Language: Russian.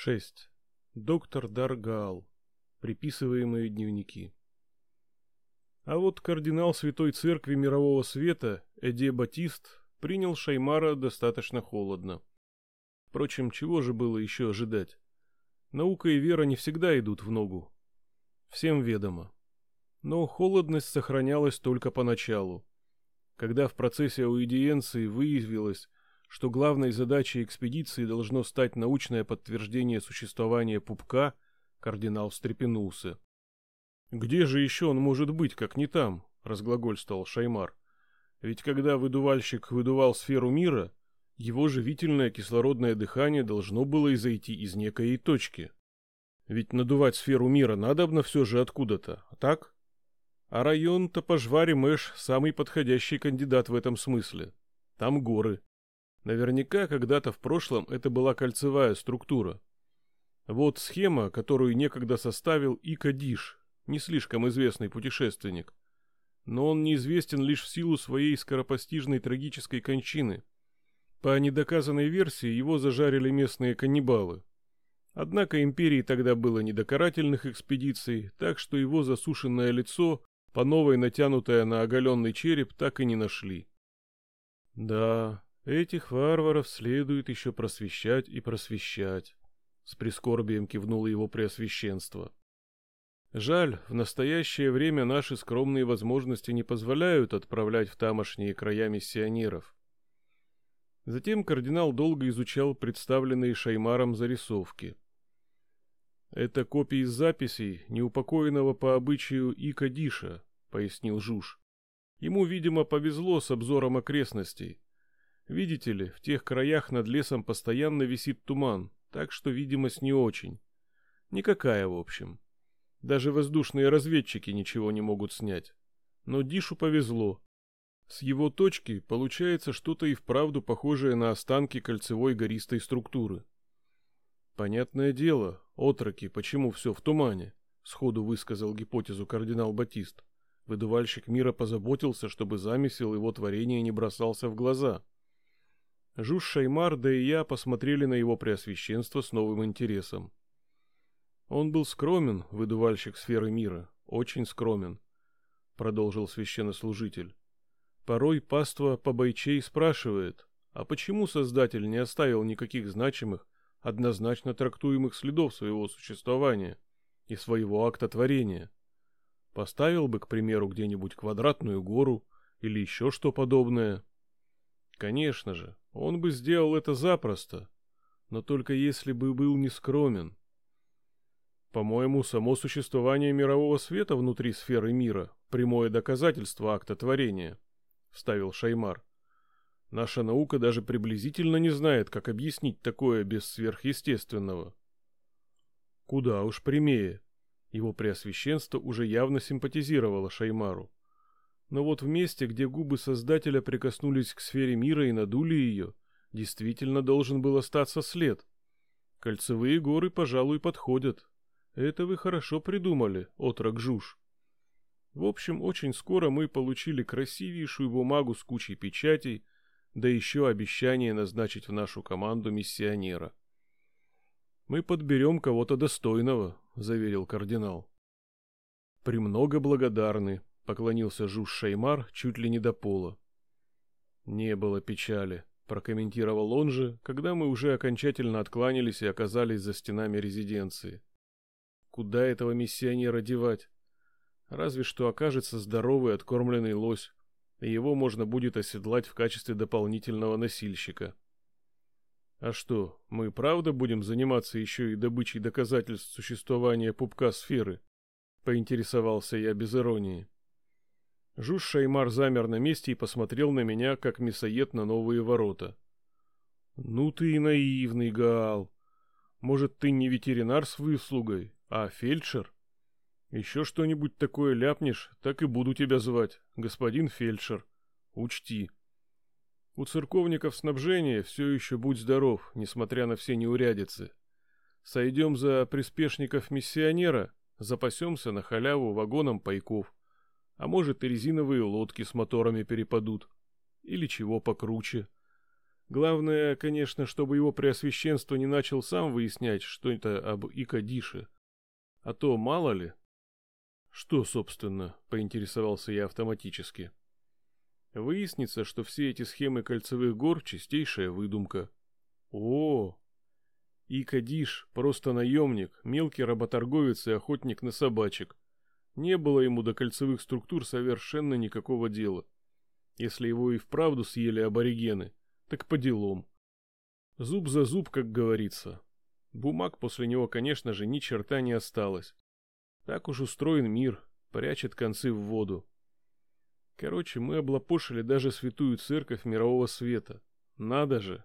6. Доктор Даргал. Приписываемые дневники. А вот кардинал Святой Церкви Мирового Света Эде Батист принял Шаймара достаточно холодно. Впрочем, чего же было еще ожидать? Наука и вера не всегда идут в ногу. Всем ведомо. Но холодность сохранялась только поначалу. Когда в процессе аудиенции выявилось, что главной задачей экспедиции должно стать научное подтверждение существования пупка, кардинал встрепенулся. «Где же еще он может быть, как не там?» — разглагольствовал Шаймар. «Ведь когда выдувальщик выдувал сферу мира, его живительное кислородное дыхание должно было изойти из некой точки. Ведь надувать сферу мира надобно все же откуда-то, так? А район Топожвари-Мэш самый подходящий кандидат в этом смысле. Там горы, Наверняка когда-то в прошлом это была кольцевая структура. Вот схема, которую некогда составил Ика Диш, не слишком известный путешественник. Но он неизвестен лишь в силу своей скоропостижной трагической кончины. По недоказанной версии его зажарили местные каннибалы. Однако империи тогда было не до карательных экспедиций, так что его засушенное лицо, по новой натянутое на оголенный череп, так и не нашли. Да, Этих варваров следует еще просвещать и просвещать. С прискорбием кивнуло его преосвященство. Жаль, в настоящее время наши скромные возможности не позволяют отправлять в тамошние края миссионеров. Затем кардинал долго изучал представленные Шаймаром зарисовки. Это копии записей неупокоенного по обычаю Ика Диша, пояснил Жуж. Ему, видимо, повезло с обзором окрестностей. Видите ли, в тех краях над лесом постоянно висит туман, так что видимость не очень. Никакая, в общем. Даже воздушные разведчики ничего не могут снять. Но Дишу повезло. С его точки получается что-то и вправду похожее на останки кольцевой гористой структуры. Понятное дело, отроки, почему все в тумане, сходу высказал гипотезу кардинал Батист. Выдувальщик мира позаботился, чтобы замысел его творения не бросался в глаза. Жуж Шаймар, да и я посмотрели на его преосвященство с новым интересом. Он был скромен, выдувальщик сферы мира, очень скромен, продолжил священнослужитель. Порой паства побойчей спрашивает, а почему Создатель не оставил никаких значимых, однозначно трактуемых следов своего существования и своего акта творения? Поставил бы, к примеру, где-нибудь квадратную гору или еще что подобное. Конечно же, он бы сделал это запросто, но только если бы был не скромен. По-моему, само существование мирового света внутри сферы мира — прямое доказательство акта творения, — вставил Шаймар. Наша наука даже приблизительно не знает, как объяснить такое без сверхъестественного. Куда уж прямее. Его преосвященство уже явно симпатизировало Шаймару. Но вот в месте, где губы Создателя прикоснулись к сфере мира и надули ее, действительно должен был остаться след. Кольцевые горы, пожалуй, подходят. Это вы хорошо придумали, отрок Жуж. В общем, очень скоро мы получили красивейшую бумагу с кучей печатей, да еще обещание назначить в нашу команду миссионера. «Мы подберем кого-то достойного», — заверил кардинал. «Премного благодарны», Поклонился Жуж Шеймар чуть ли не до пола. Не было печали, прокомментировал он же, когда мы уже окончательно откланялись и оказались за стенами резиденции. Куда этого миссионера девать? Разве что окажется здоровый откормленный лось, и его можно будет оседлать в качестве дополнительного носильщика. А что, мы правда будем заниматься еще и добычей доказательств существования пупка сферы? Поинтересовался я без иронии. Жуж Шаймар замер на месте и посмотрел на меня, как мясоед на новые ворота. «Ну ты и наивный, Гаал. Может, ты не ветеринар с выслугой, а фельдшер? Еще что-нибудь такое ляпнешь, так и буду тебя звать, господин фельдшер. Учти». У церковников снабжение все еще будь здоров, несмотря на все неурядицы. Сойдем за приспешников миссионера, запасемся на халяву вагоном пайков. А может и резиновые лодки с моторами перепадут. Или чего покруче. Главное, конечно, чтобы его преосвященство не начал сам выяснять, что это об Икадише. А то мало ли. Что, собственно, поинтересовался я автоматически. Выяснится, что все эти схемы кольцевых гор — чистейшая выдумка. О, Икадиш — просто наемник, мелкий работорговец и охотник на собачек. Не было ему до кольцевых структур совершенно никакого дела. Если его и вправду съели аборигены, так по делам. Зуб за зуб, как говорится. Бумаг после него, конечно же, ни черта не осталось. Так уж устроен мир, прячет концы в воду. Короче, мы облапошили даже святую церковь мирового света. Надо же,